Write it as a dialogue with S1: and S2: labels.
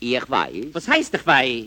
S1: Ich weiß.
S2: Was heißt ich weiß?